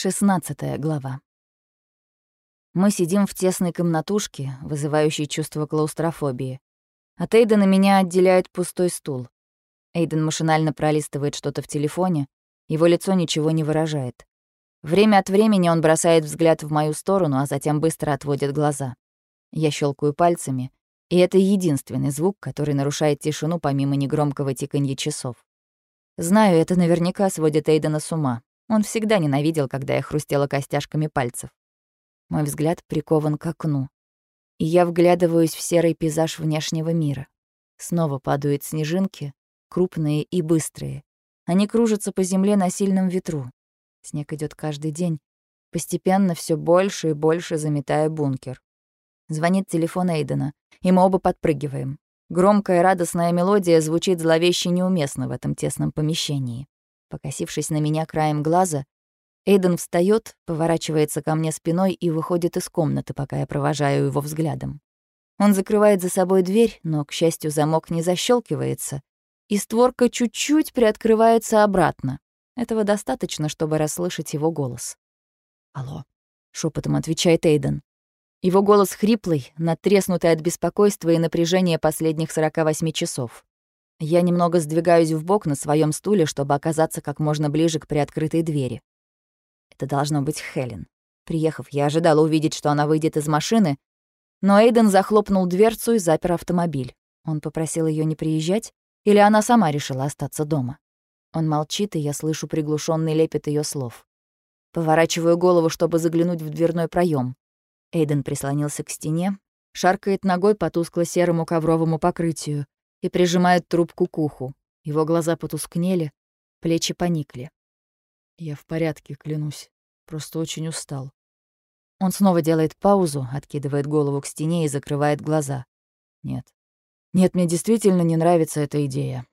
16 глава. Мы сидим в тесной комнатушке, вызывающей чувство клаустрофобии. От Эйдена меня отделяет пустой стул. Эйден машинально пролистывает что-то в телефоне, его лицо ничего не выражает. Время от времени он бросает взгляд в мою сторону, а затем быстро отводит глаза. Я щелкаю пальцами, и это единственный звук, который нарушает тишину помимо негромкого тиканья часов. Знаю, это наверняка сводит Эйдена с ума, он всегда ненавидел, когда я хрустела костяшками пальцев. Мой взгляд прикован к окну. И я вглядываюсь в серый пейзаж внешнего мира. Снова падают снежинки, крупные и быстрые. Они кружатся по земле на сильном ветру. Снег идет каждый день, постепенно все больше и больше заметая бункер. Звонит телефон Эйдена, и мы оба подпрыгиваем. Громкая радостная мелодия звучит зловеще неуместно в этом тесном помещении. Покосившись на меня краем глаза, Эйден встает, поворачивается ко мне спиной и выходит из комнаты, пока я провожаю его взглядом. Он закрывает за собой дверь, но, к счастью, замок не защелкивается, и створка чуть-чуть приоткрывается обратно. Этого достаточно, чтобы расслышать его голос. «Алло», — шепотом отвечает Эйден. Его голос хриплый, натреснутый от беспокойства и напряжения последних 48 часов. Я немного сдвигаюсь в бок на своем стуле, чтобы оказаться как можно ближе к приоткрытой двери. Это должно быть Хелен. Приехав, я ожидала увидеть, что она выйдет из машины, но Эйден захлопнул дверцу и запер автомобиль. Он попросил ее не приезжать, или она сама решила остаться дома. Он молчит, и я слышу приглушенный лепет ее слов. Поворачиваю голову, чтобы заглянуть в дверной проем. Эйден прислонился к стене, шаркает ногой по тускло-серому ковровому покрытию, и прижимает трубку к уху. Его глаза потускнели, плечи поникли. Я в порядке, клянусь. Просто очень устал. Он снова делает паузу, откидывает голову к стене и закрывает глаза. Нет. Нет, мне действительно не нравится эта идея.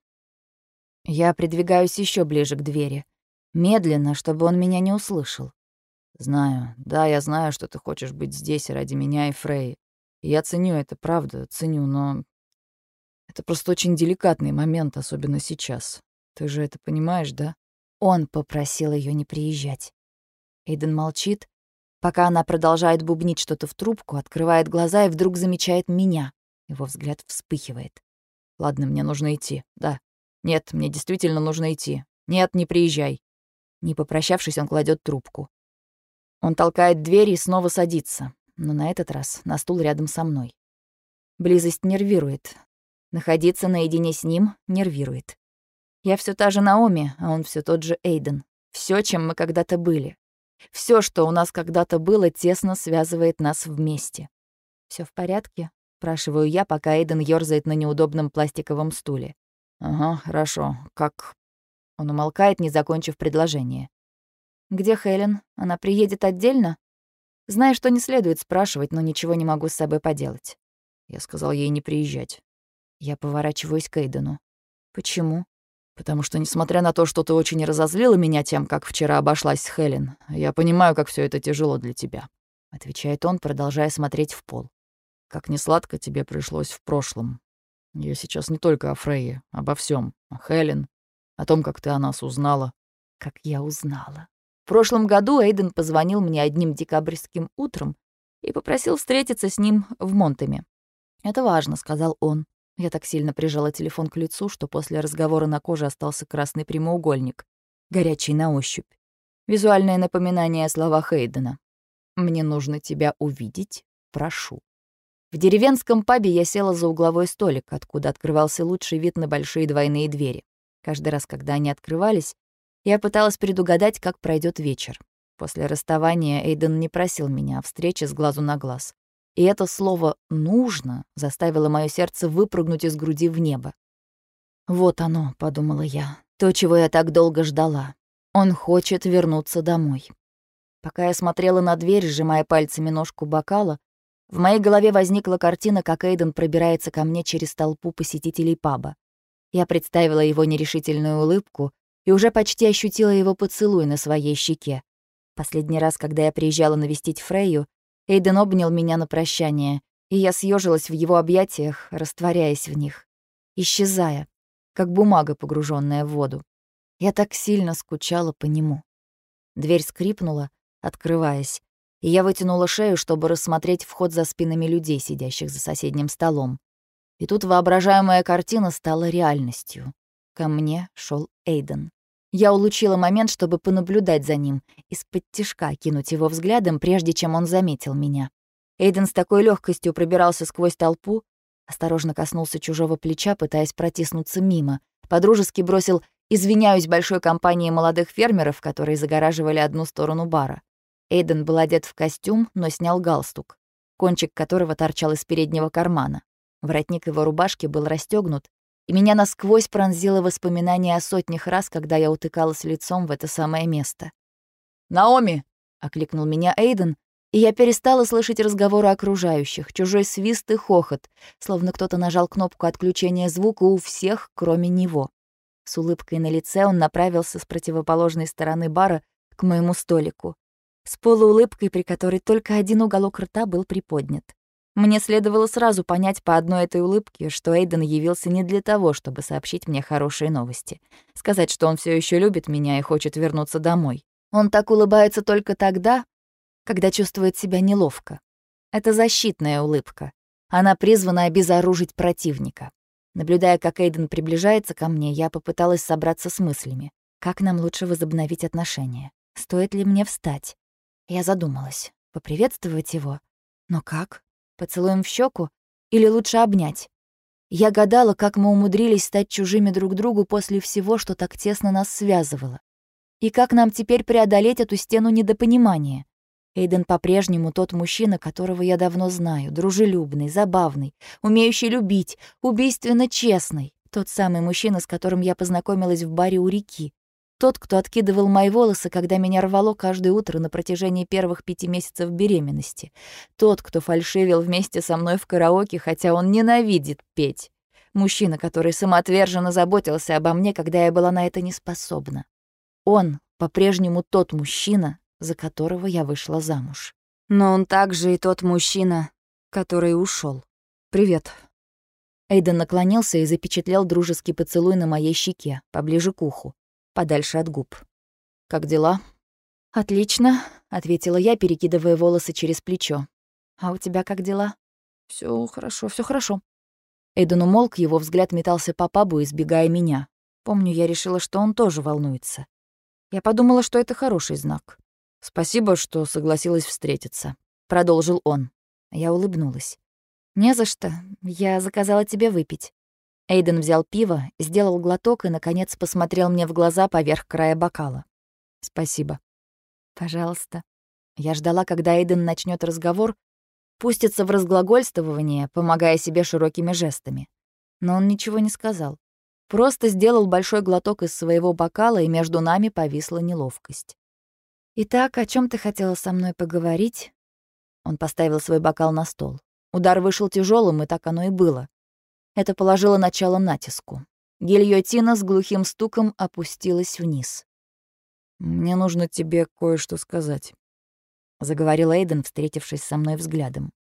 Я придвигаюсь еще ближе к двери. Медленно, чтобы он меня не услышал. Знаю, да, я знаю, что ты хочешь быть здесь ради меня и Фрей. Я ценю это, правда, ценю, но это просто очень деликатный момент, особенно сейчас. Ты же это понимаешь, да? Он попросил ее не приезжать. Эйден молчит, пока она продолжает бубнить что-то в трубку, открывает глаза и вдруг замечает меня. Его взгляд вспыхивает. Ладно, мне нужно идти. Да. Нет, мне действительно нужно идти. Нет, не приезжай. Не попрощавшись, он кладет трубку. Он толкает дверь и снова садится, но на этот раз на стул рядом со мной. Близость нервирует, Находиться наедине с ним нервирует. Я все та же Наоми, а он все тот же Эйден. Все, чем мы когда-то были. Все, что у нас когда-то было, тесно связывает нас вместе. Все в порядке? спрашиваю я, пока Эйден ёрзает на неудобном пластиковом стуле. Ага, хорошо. Как? Он умолкает, не закончив предложение. Где Хелен? Она приедет отдельно? Знаю, что не следует спрашивать, но ничего не могу с собой поделать. Я сказал ей не приезжать. Я поворачиваюсь к Эйдену. «Почему?» «Потому что, несмотря на то, что ты очень разозлила меня тем, как вчера обошлась с Хелен, я понимаю, как все это тяжело для тебя», — отвечает он, продолжая смотреть в пол. «Как несладко тебе пришлось в прошлом. Я сейчас не только о Фрейе, обо всем, о Хелен, о том, как ты о нас узнала». «Как я узнала». В прошлом году Эйден позвонил мне одним декабрьским утром и попросил встретиться с ним в Монтеме. «Это важно», — сказал он. Я так сильно прижала телефон к лицу, что после разговора на коже остался красный прямоугольник, горячий на ощупь. Визуальное напоминание о словах Эйдена. «Мне нужно тебя увидеть. Прошу». В деревенском пабе я села за угловой столик, откуда открывался лучший вид на большие двойные двери. Каждый раз, когда они открывались, я пыталась предугадать, как пройдет вечер. После расставания Эйден не просил меня о встрече с глазу на глаз. И это слово «нужно» заставило мое сердце выпрыгнуть из груди в небо. «Вот оно», — подумала я, — «то, чего я так долго ждала. Он хочет вернуться домой». Пока я смотрела на дверь, сжимая пальцами ножку бокала, в моей голове возникла картина, как Эйден пробирается ко мне через толпу посетителей паба. Я представила его нерешительную улыбку и уже почти ощутила его поцелуй на своей щеке. Последний раз, когда я приезжала навестить Фрейю, Эйден обнял меня на прощание, и я съежилась в его объятиях, растворяясь в них, исчезая, как бумага, погруженная в воду. Я так сильно скучала по нему. Дверь скрипнула, открываясь, и я вытянула шею, чтобы рассмотреть вход за спинами людей, сидящих за соседним столом. И тут воображаемая картина стала реальностью. Ко мне шел Эйден. Я улучила момент, чтобы понаблюдать за ним, из-под тишка кинуть его взглядом, прежде чем он заметил меня. Эйден с такой легкостью пробирался сквозь толпу, осторожно коснулся чужого плеча, пытаясь протиснуться мимо, подружески бросил «извиняюсь» большой компании молодых фермеров, которые загораживали одну сторону бара. Эйден был одет в костюм, но снял галстук, кончик которого торчал из переднего кармана. Воротник его рубашки был расстегнут, и меня насквозь пронзило воспоминание о сотнях раз, когда я утыкалась лицом в это самое место. «Наоми!» — окликнул меня Эйден, и я перестала слышать разговоры окружающих, чужой свист и хохот, словно кто-то нажал кнопку отключения звука у всех, кроме него. С улыбкой на лице он направился с противоположной стороны бара к моему столику, с полуулыбкой, при которой только один уголок рта был приподнят. Мне следовало сразу понять по одной этой улыбке, что Эйден явился не для того, чтобы сообщить мне хорошие новости. Сказать, что он все еще любит меня и хочет вернуться домой. Он так улыбается только тогда, когда чувствует себя неловко. Это защитная улыбка. Она призвана обезоружить противника. Наблюдая, как Эйден приближается ко мне, я попыталась собраться с мыслями. Как нам лучше возобновить отношения? Стоит ли мне встать? Я задумалась. Поприветствовать его? Но как? Поцелуем в щеку или лучше обнять? Я гадала, как мы умудрились стать чужими друг другу после всего, что так тесно нас связывало. И как нам теперь преодолеть эту стену недопонимания? Эйден по-прежнему тот мужчина, которого я давно знаю, дружелюбный, забавный, умеющий любить, убийственно честный. Тот самый мужчина, с которым я познакомилась в баре у реки, тот, кто откидывал мои волосы, когда меня рвало каждое утро на протяжении первых пяти месяцев беременности. Тот, кто фальшивил вместе со мной в караоке, хотя он ненавидит петь. Мужчина, который самоотверженно заботился обо мне, когда я была на это неспособна. Он по-прежнему тот мужчина, за которого я вышла замуж. Но он также и тот мужчина, который ушел. «Привет». Эйден наклонился и запечатлел дружеский поцелуй на моей щеке, поближе к уху подальше от губ. «Как дела?» «Отлично», — ответила я, перекидывая волосы через плечо. «А у тебя как дела?» Все хорошо, все хорошо». Эйден умолк, его взгляд метался по пабу, избегая меня. Помню, я решила, что он тоже волнуется. Я подумала, что это хороший знак. «Спасибо, что согласилась встретиться», — продолжил он. Я улыбнулась. «Не за что. Я заказала тебе выпить». Эйден взял пиво, сделал глоток и, наконец, посмотрел мне в глаза поверх края бокала. «Спасибо». «Пожалуйста». Я ждала, когда Эйден начнет разговор, пустится в разглагольствование, помогая себе широкими жестами. Но он ничего не сказал. Просто сделал большой глоток из своего бокала, и между нами повисла неловкость. «Итак, о чем ты хотела со мной поговорить?» Он поставил свой бокал на стол. Удар вышел тяжелым, и так оно и было. Это положило начало натиску. Гильотина с глухим стуком опустилась вниз. «Мне нужно тебе кое-что сказать», — заговорил Эйден, встретившись со мной взглядом.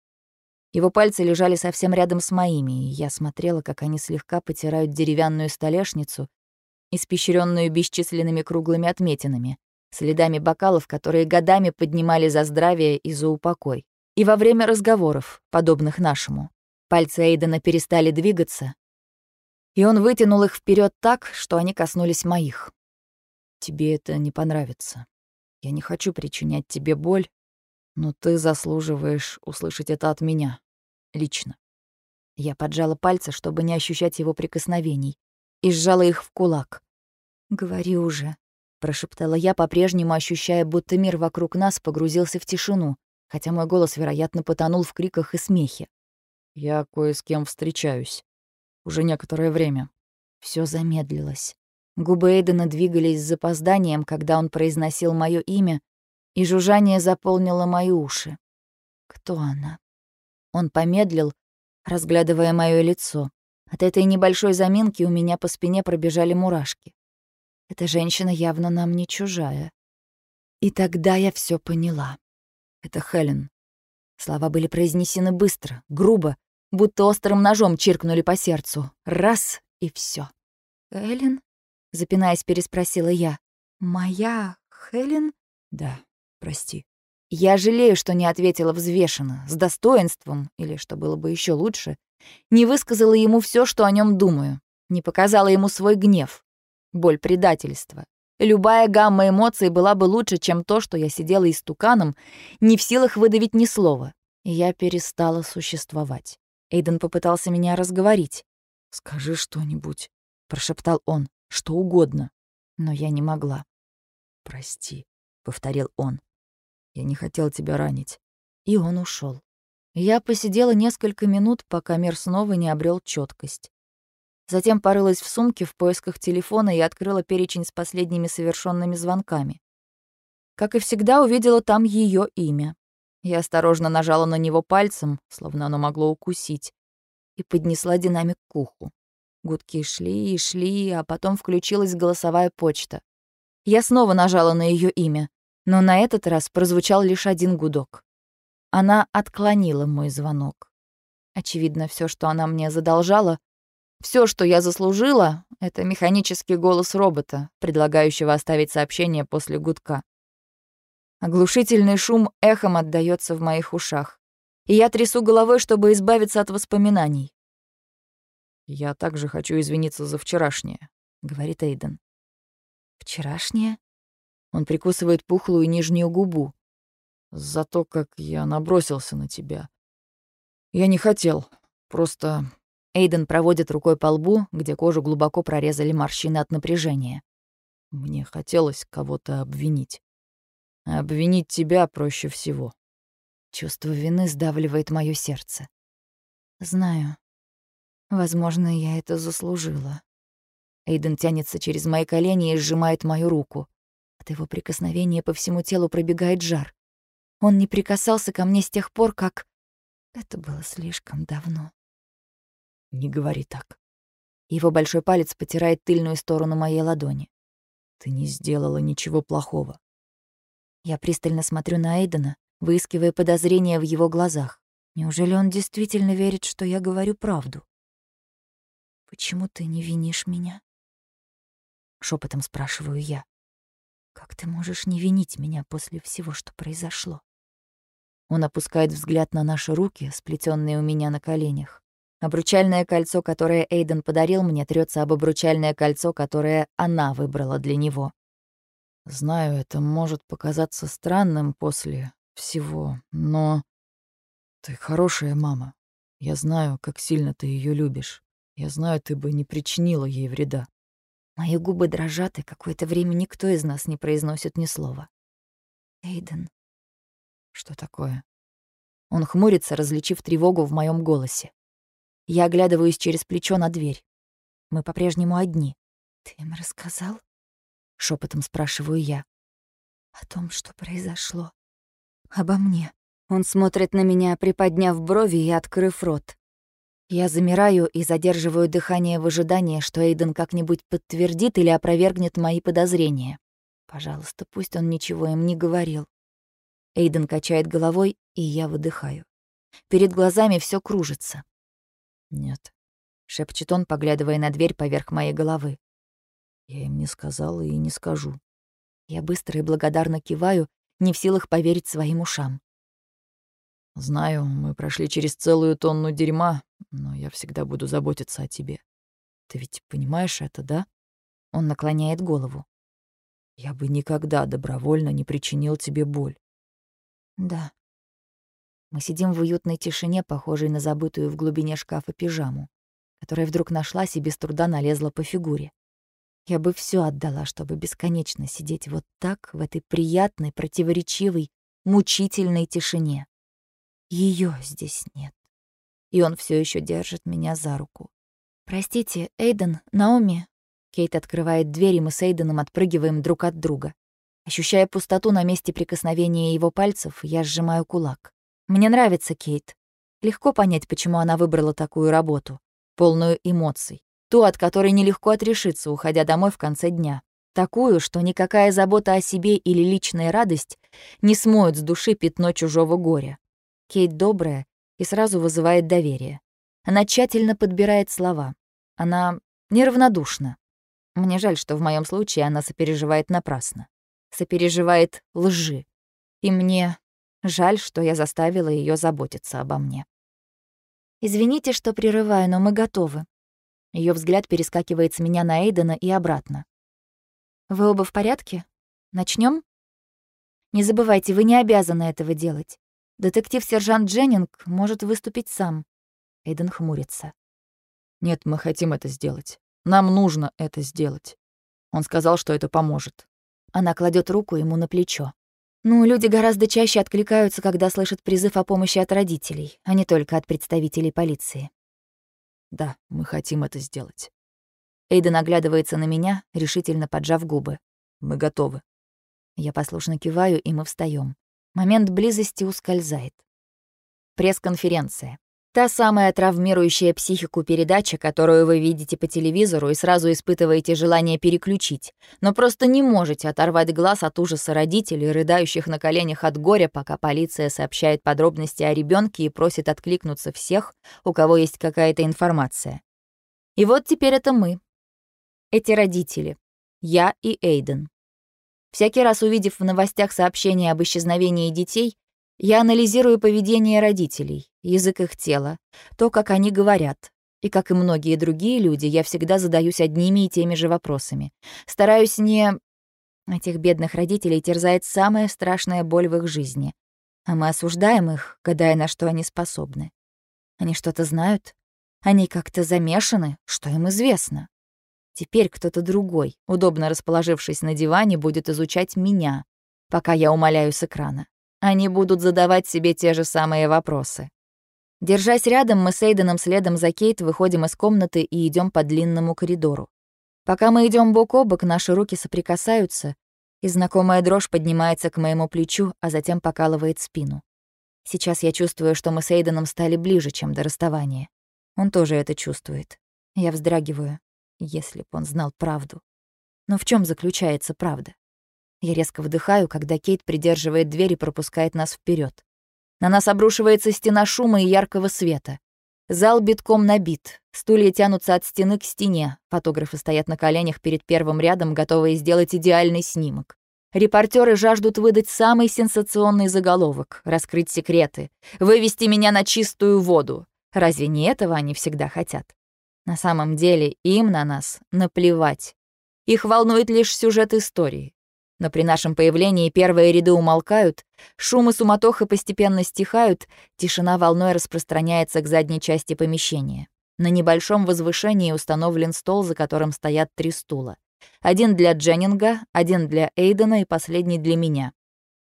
Его пальцы лежали совсем рядом с моими, и я смотрела, как они слегка потирают деревянную столешницу, испещренную бесчисленными круглыми отметинами, следами бокалов, которые годами поднимали за здравие и за упокой. И во время разговоров, подобных нашему, Пальцы Эйдена перестали двигаться, и он вытянул их вперед так, что они коснулись моих. «Тебе это не понравится. Я не хочу причинять тебе боль, но ты заслуживаешь услышать это от меня. Лично». Я поджала пальцы, чтобы не ощущать его прикосновений, и сжала их в кулак. «Говори уже», — прошептала я, по-прежнему ощущая, будто мир вокруг нас погрузился в тишину, хотя мой голос, вероятно, потонул в криках и смехе. Я кое с кем встречаюсь. Уже некоторое время. Все замедлилось. Губы Эйдена двигались с запозданием, когда он произносил мое имя, и жужжание заполнило мои уши. Кто она? Он помедлил, разглядывая мое лицо. От этой небольшой заминки у меня по спине пробежали мурашки. Эта женщина явно нам не чужая. И тогда я все поняла. Это Хелен. Слова были произнесены быстро, грубо, будто острым ножом чиркнули по сердцу. Раз — и все. «Хелен?» — запинаясь, переспросила я. «Моя Хелен?» Да, прости. Я жалею, что не ответила взвешенно, с достоинством, или, что было бы еще лучше, не высказала ему все, что о нем думаю, не показала ему свой гнев, боль предательства. Любая гамма эмоций была бы лучше, чем то, что я сидела истуканом, не в силах выдавить ни слова. Я перестала существовать. Эйден попытался меня разговорить. «Скажи что-нибудь», — прошептал он, — «что угодно». Но я не могла. «Прости», — повторил он. «Я не хотел тебя ранить». И он ушел. Я посидела несколько минут, пока мир снова не обрел четкость. Затем порылась в сумке в поисках телефона и открыла перечень с последними совершенными звонками. Как и всегда, увидела там ее имя. Я осторожно нажала на него пальцем, словно оно могло укусить, и поднесла динамик к уху. Гудки шли и шли, а потом включилась голосовая почта. Я снова нажала на ее имя, но на этот раз прозвучал лишь один гудок. Она отклонила мой звонок. Очевидно, все, что она мне задолжала, все, что я заслужила, это механический голос робота, предлагающего оставить сообщение после гудка. Оглушительный шум эхом отдаётся в моих ушах, и я трясу головой, чтобы избавиться от воспоминаний. «Я также хочу извиниться за вчерашнее», — говорит Эйден. «Вчерашнее?» Он прикусывает пухлую нижнюю губу. «За то, как я набросился на тебя. Я не хотел, просто Эйден проводит рукой по лбу, где кожу глубоко прорезали морщины от напряжения. Мне хотелось кого-то обвинить. обвинить тебя проще всего. Чувство вины сдавливает моё сердце. Знаю. Возможно, я это заслужила. Эйден тянется через мои колени и сжимает мою руку. От его прикосновения по всему телу пробегает жар. Он не прикасался ко мне с тех пор, как... Это было слишком давно. Не говори так. Его большой палец потирает тыльную сторону моей ладони. Ты не сделала ничего плохого. Я пристально смотрю на Эйдена, выискивая подозрения в его глазах. Неужели он действительно верит, что я говорю правду? «Почему ты не винишь меня?» Шепотом спрашиваю я. «Как ты можешь не винить меня после всего, что произошло?» Он опускает взгляд на наши руки, сплетенные у меня на коленях. Обручальное кольцо, которое Эйден подарил мне, трется об обручальное кольцо, которое она выбрала для него. Знаю, это может показаться странным после всего, но... Ты хорошая мама. Я знаю, как сильно ты ее любишь. Я знаю, ты бы не причинила ей вреда. Мои губы дрожат, и какое-то время никто из нас не произносит ни слова. Эйден. Что такое? Он хмурится, различив тревогу в моем голосе. Я оглядываюсь через плечо на дверь. Мы по-прежнему одни. «Ты им рассказал?» — шепотом спрашиваю я. «О том, что произошло. Обо мне». Он смотрит на меня, приподняв брови и открыв рот. Я замираю и задерживаю дыхание в ожидании, что Эйден как-нибудь подтвердит или опровергнет мои подозрения. Пожалуйста, пусть он ничего им не говорил. Эйден качает головой, и я выдыхаю. Перед глазами все кружится. «Нет», — шепчет он, поглядывая на дверь поверх моей головы. «Я им не сказала и не скажу». Я быстро и благодарно киваю, не в силах поверить своим ушам. «Знаю, мы прошли через целую тонну дерьма, но я всегда буду заботиться о тебе. Ты ведь понимаешь это, да?» Он наклоняет голову. «Я бы никогда добровольно не причинил тебе боль». «Да», мы сидим в уютной тишине, похожей на забытую в глубине шкафа пижаму, которая вдруг нашлась и без труда налезла по фигуре. Я бы все отдала, чтобы бесконечно сидеть вот так, в этой приятной, противоречивой, мучительной тишине. Ее здесь нет. И он все еще держит меня за руку. «Простите, Эйден, Наоми». Кейт открывает дверь, и мы с Эйденом отпрыгиваем друг от друга. Ощущая пустоту на месте прикосновения его пальцев, я сжимаю кулак. Мне нравится Кейт. Легко понять, почему она выбрала такую работу, полную эмоций. Ту, от которой нелегко отрешиться, уходя домой в конце дня. Такую, что никакая забота о себе или личная радость не смоют с души пятно чужого горя. Кейт добрая и сразу вызывает доверие. Она тщательно подбирает слова. Она неравнодушна. Мне жаль, что в моем случае она сопереживает напрасно. сопереживает лжи. И мне жаль, что я заставила ее заботиться обо мне. «Извините, что прерываю, но мы готовы». Ее взгляд перескакивает с меня на Эйдена и обратно. «Вы оба в порядке? Начнем? Не забывайте, вы не обязаны этого делать. Детектив-сержант Дженнинг может выступить сам. Эйден хмурится. Нет, мы хотим это сделать. Нам нужно это сделать. Он сказал, что это поможет. Она кладет руку ему на плечо. Ну, люди гораздо чаще откликаются, когда слышат призыв о помощи от родителей, а не только от представителей полиции. Да, мы хотим это сделать. Эйден оглядывается на меня, решительно поджав губы. Мы готовы. Я послушно киваю, и мы встаем. Момент близости ускользает. Пресс-конференция. Та самая травмирующая психику передача, которую вы видите по телевизору и сразу испытываете желание переключить, но просто не можете оторвать глаз от ужаса родителей, рыдающих на коленях от горя, пока полиция сообщает подробности о ребенке и просит откликнуться всех, у кого есть какая-то информация. И вот теперь это мы. Эти родители. Я и Эйден. Всякий раз увидев в новостях сообщения об исчезновении детей, я анализирую поведение родителей, язык их тела, то, как они говорят. И, как и многие другие люди, я всегда задаюсь одними и теми же вопросами. Стараюсь не... Этих бедных родителей терзает самая страшная боль в их жизни. А мы осуждаем их, гадая, на что они способны. Они что-то знают? Они как-то замешаны? Что им известно? Теперь кто-то другой, удобно расположившись на диване, будет изучать меня, пока я умоляю с экрана. Они будут задавать себе те же самые вопросы. Держась рядом, мы с Эйденом следом за Кейт выходим из комнаты и идем по длинному коридору. Пока мы идем бок о бок, наши руки соприкасаются, и знакомая дрожь поднимается к моему плечу, а затем покалывает спину. Сейчас я чувствую, что мы с Эйденом стали ближе, чем до расставания. Он тоже это чувствует. Я вздрагиваю если б он знал правду. Но в чем заключается правда? Я резко вдыхаю, когда Кейт придерживает дверь и пропускает нас вперед. На нас обрушивается стена шума и яркого света. Зал битком набит. Стулья тянутся от стены к стене. Фотографы стоят на коленях перед первым рядом, готовые сделать идеальный снимок. Репортеры жаждут выдать самый сенсационный заголовок, раскрыть секреты, вывести меня на чистую воду. Разве не этого они всегда хотят? На самом деле им на нас наплевать. Их волнует лишь сюжет истории. Но при нашем появлении первые ряды умолкают, шум и суматоха постепенно стихают, тишина волной распространяется к задней части помещения. На небольшом возвышении установлен стол, за которым стоят три стула. Один для Дженнинга, один для Эйдена и последний для меня.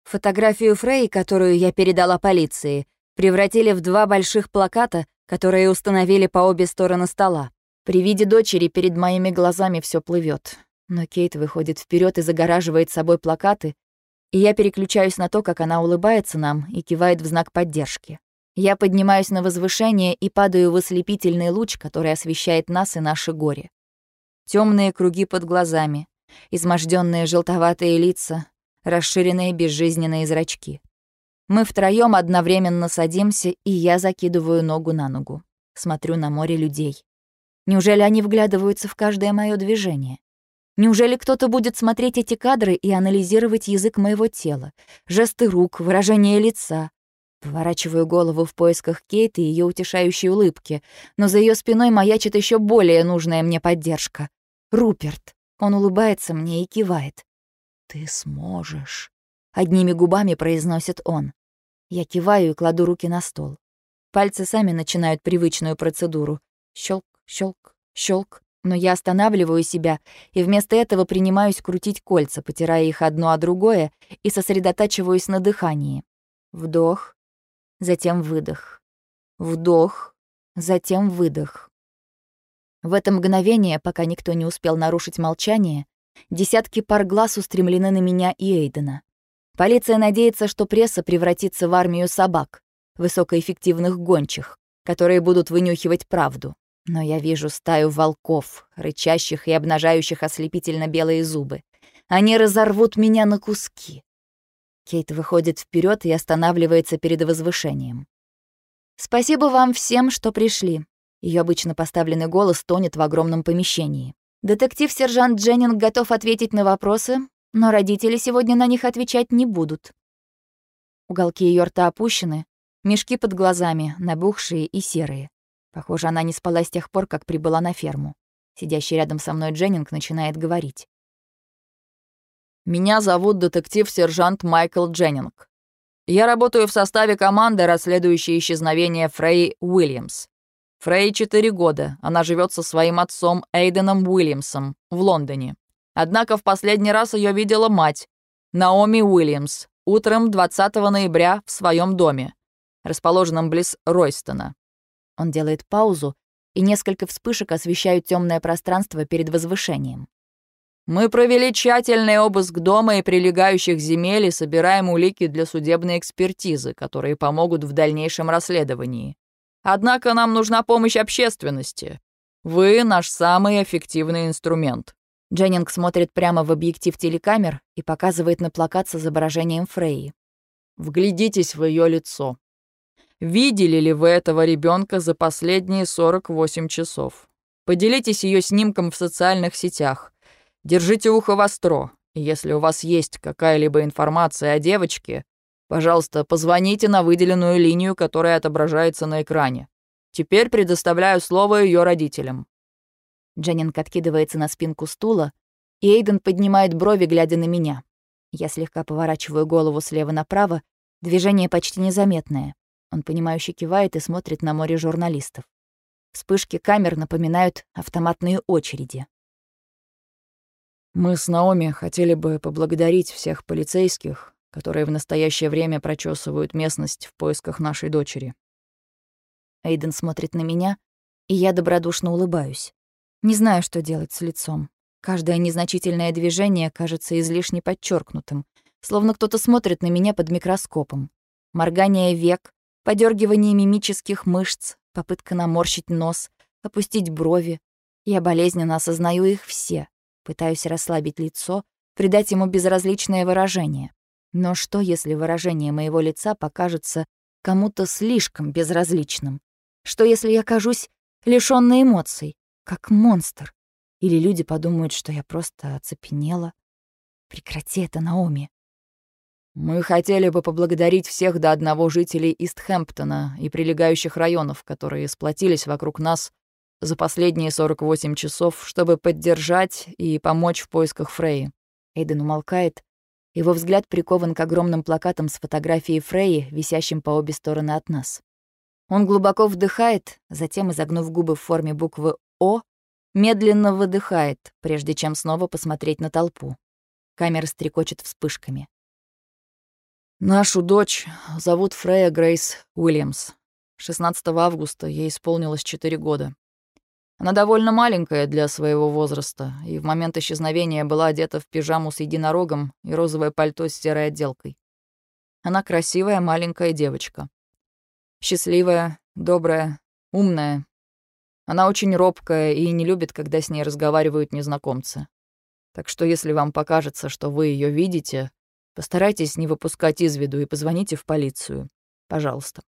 Фотографию Фрей, которую я передала полиции, превратили в два больших плаката, которые установили по обе стороны стола. При виде дочери перед моими глазами все плывет. Но Кейт выходит вперед и загораживает собой плакаты, и я переключаюсь на то, как она улыбается нам и кивает в знак поддержки. Я поднимаюсь на возвышение и падаю в ослепительный луч, который освещает нас и наше горе. Темные круги под глазами, изможденные желтоватые лица, расширенные безжизненные зрачки. Мы втроем одновременно садимся, и я закидываю ногу на ногу. Смотрю на море людей. Неужели они вглядываются в каждое мое движение? Неужели кто-то будет смотреть эти кадры и анализировать язык моего тела, жесты рук, выражение лица? Поворачиваю голову в поисках Кейт и ее утешающей улыбки, но за ее спиной маячит еще более нужная мне поддержка. Руперт. Он улыбается мне и кивает. «Ты сможешь», — одними губами произносит он. Я киваю и кладу руки на стол. Пальцы сами начинают привычную процедуру. Щелк, щелк, щелк. Но я останавливаю себя и вместо этого принимаюсь крутить кольца, потирая их одно о другое, и сосредотачиваюсь на дыхании. Вдох, затем выдох. Вдох, затем выдох. В это мгновение, пока никто не успел нарушить молчание, десятки пар глаз устремлены на меня и Эйдена. Полиция надеется, что пресса превратится в армию собак, высокоэффективных гончих, которые будут вынюхивать правду. Но я вижу стаю волков, рычащих и обнажающих ослепительно белые зубы. Они разорвут меня на куски. Кейт выходит вперед и останавливается перед возвышением. «Спасибо вам всем, что пришли». Ее обычно поставленный голос тонет в огромном помещении. Детектив-сержант Дженнинг готов ответить на вопросы, но родители сегодня на них отвечать не будут. Уголки ее рта опущены, мешки под глазами, набухшие и серые. Похоже, она не спала с тех пор, как прибыла на ферму. Сидящий рядом со мной Дженнинг начинает говорить. «Меня зовут детектив-сержант Майкл Дженнинг. Я работаю в составе команды, расследующей исчезновение Фрей Уильямс. Фрей четыре года. Она живет со своим отцом Эйденом Уильямсом в Лондоне. Однако в последний раз ее видела мать, Наоми Уильямс, утром 20 ноября в своем доме, расположенном близ Ройстона. Он делает паузу, и несколько вспышек освещают темное пространство перед возвышением. Мы провели тщательный обыск дома и прилегающих земель и собираем улики для судебной экспертизы, которые помогут в дальнейшем расследовании. Однако нам нужна помощь общественности. Вы — наш самый эффективный инструмент. Дженнинг смотрит прямо в объектив телекамер и показывает на плакат с изображением Фрейи. Вглядитесь в ее лицо. Видели ли вы этого ребенка за последние 48 часов? Поделитесь ее снимком в социальных сетях. Держите ухо востро. Если у вас есть какая-либо информация о девочке, пожалуйста, позвоните на выделенную линию, которая отображается на экране. Теперь предоставляю слово ее родителям. Дженнинг откидывается на спинку стула, и Эйден поднимает брови, глядя на меня. Я слегка поворачиваю голову слева направо, движение почти незаметное. Он, понимающе кивает и смотрит на море журналистов. Вспышки камер напоминают автоматные очереди. Мы с Наоми хотели бы поблагодарить всех полицейских, которые в настоящее время прочесывают местность в поисках нашей дочери. Эйден смотрит на меня, и я добродушно улыбаюсь. Не знаю, что делать с лицом. Каждое незначительное движение кажется излишне подчеркнутым, словно кто-то смотрит на меня под микроскопом. Моргание век, подергивание мимических мышц, попытка наморщить нос, опустить брови. Я болезненно осознаю их все, пытаюсь расслабить лицо, придать ему безразличное выражение. Но что, если выражение моего лица покажется кому-то слишком безразличным? Что, если я кажусь лишённой эмоций, как монстр. Или люди подумают, что я просто оцепенела. Прекрати это, Наоми. Мы хотели бы поблагодарить всех до одного жителей Истхэмптона и прилегающих районов, которые сплотились вокруг нас за последние 48 часов, чтобы поддержать и помочь в поисках Фреи. Эйден умолкает. Его взгляд прикован к огромным плакатам с фотографией Фреи, висящим по обе стороны от нас. Он глубоко вдыхает, затем, изогнув губы в форме буквы о медленно выдыхает, прежде чем снова посмотреть на толпу. Камера стрекочет вспышками. «Нашу дочь зовут Фрея Грейс Уильямс. 16 августа ей исполнилось 4 года. Она довольно маленькая для своего возраста, и в момент исчезновения была одета в пижаму с единорогом и розовое пальто с серой отделкой. Она красивая маленькая девочка. Счастливая, добрая, умная она очень робкая и не любит, когда с ней разговаривают незнакомцы. Так что если вам покажется, что вы ее видите, постарайтесь не выпускать из виду и позвоните в полицию. Пожалуйста.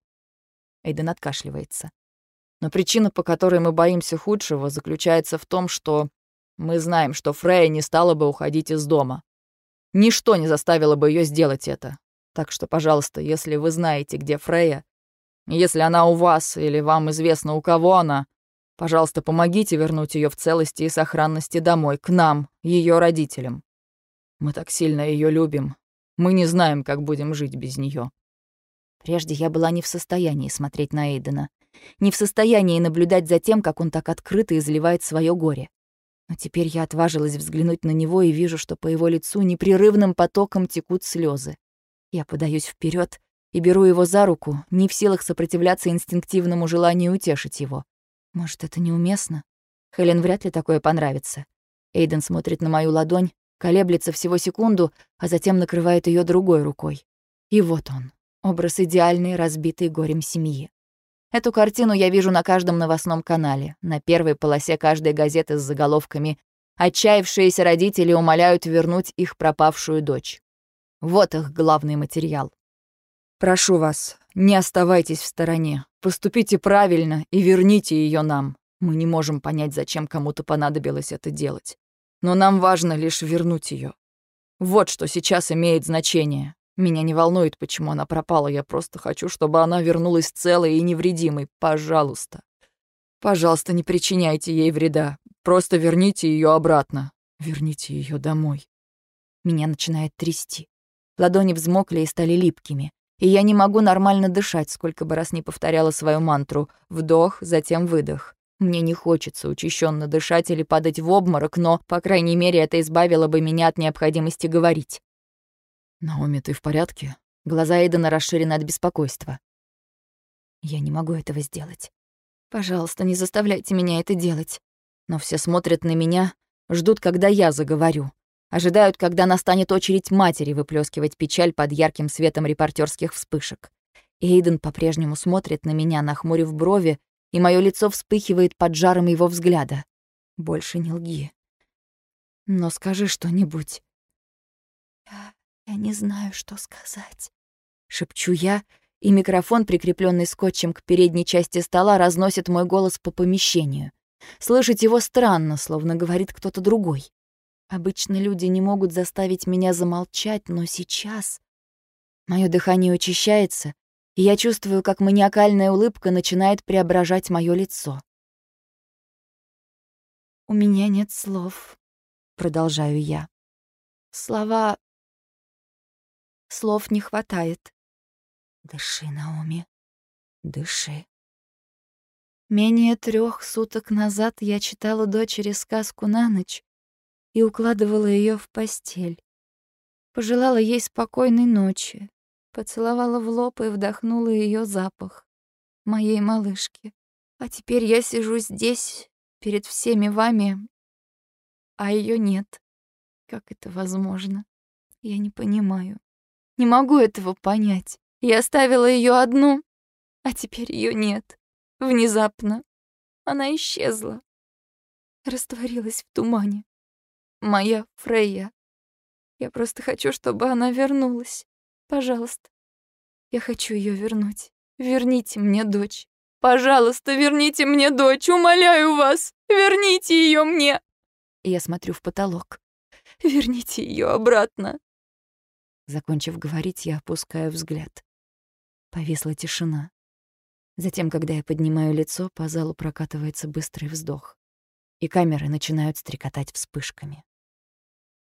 Эйден откашливается. Но причина, по которой мы боимся худшего, заключается в том, что мы знаем, что Фрея не стала бы уходить из дома. Ничто не заставило бы ее сделать это. Так что, пожалуйста, если вы знаете, где Фрея, если она у вас или вам известно, у кого она, Пожалуйста, помогите вернуть ее в целости и сохранности домой, к нам, ее родителям. Мы так сильно ее любим. Мы не знаем, как будем жить без нее. Прежде я была не в состоянии смотреть на Эйдена, не в состоянии наблюдать за тем, как он так открыто изливает свое горе. Но теперь я отважилась взглянуть на него и вижу, что по его лицу непрерывным потоком текут слезы. Я подаюсь вперед и беру его за руку, не в силах сопротивляться инстинктивному желанию утешить его. Может, это неуместно? Хелен вряд ли такое понравится. Эйден смотрит на мою ладонь, колеблется всего секунду, а затем накрывает ее другой рукой. И вот он, образ идеальной, разбитой горем семьи. Эту картину я вижу на каждом новостном канале, на первой полосе каждой газеты с заголовками «Отчаявшиеся родители умоляют вернуть их пропавшую дочь». Вот их главный материал. Прошу вас, не оставайтесь в стороне. Поступите правильно и верните ее нам. Мы не можем понять, зачем кому-то понадобилось это делать. Но нам важно лишь вернуть ее. Вот что сейчас имеет значение. Меня не волнует, почему она пропала. Я просто хочу, чтобы она вернулась целой и невредимой. Пожалуйста. Пожалуйста, не причиняйте ей вреда. Просто верните ее обратно. Верните ее домой. Меня начинает трясти. Ладони взмокли и стали липкими. И я не могу нормально дышать, сколько бы раз не повторяла свою мантру. Вдох, затем выдох. Мне не хочется учащенно дышать или падать в обморок, но, по крайней мере, это избавило бы меня от необходимости говорить. «Наоми, ты в порядке?» Глаза Эйдена расширены от беспокойства. «Я не могу этого сделать. Пожалуйста, не заставляйте меня это делать». Но все смотрят на меня, ждут, когда я заговорю. Ожидают, когда настанет очередь матери выплескивать печаль под ярким светом репортерских вспышек. Эйден по-прежнему смотрит на меня, нахмурив брови, и мое лицо вспыхивает под жаром его взгляда. Больше не лги. Но скажи что-нибудь. Я не знаю, что сказать. Шепчу я, и микрофон, прикрепленный скотчем к передней части стола, разносит мой голос по помещению. Слышать его странно, словно говорит кто-то другой. Обычно люди не могут заставить меня замолчать, но сейчас... Мое дыхание учащается, и я чувствую, как маниакальная улыбка начинает преображать мое лицо. «У меня нет слов», — продолжаю я. «Слова Слов не хватает. Дыши, Наоми, дыши. Менее трех суток назад я читала дочери сказку на ночь и укладывала ее в постель. Пожелала ей спокойной ночи, поцеловала в лоб и вдохнула ее запах, моей малышки. А теперь я сижу здесь, перед всеми вами, а ее нет. Как это возможно? Я не понимаю. Не могу этого понять. Я оставила ее одну, а теперь ее нет. Внезапно. Она исчезла. Растворилась в тумане. Моя Фрейя. Я просто хочу, чтобы она вернулась. Пожалуйста. Я хочу ее вернуть. Верните мне дочь. Пожалуйста, верните мне дочь, умоляю вас. Верните ее мне. Я смотрю в потолок. Верните ее обратно. Закончив говорить, я опускаю взгляд. Повисла тишина. Затем, когда я поднимаю лицо, по залу прокатывается быстрый вздох, и камеры начинают стрекотать вспышками.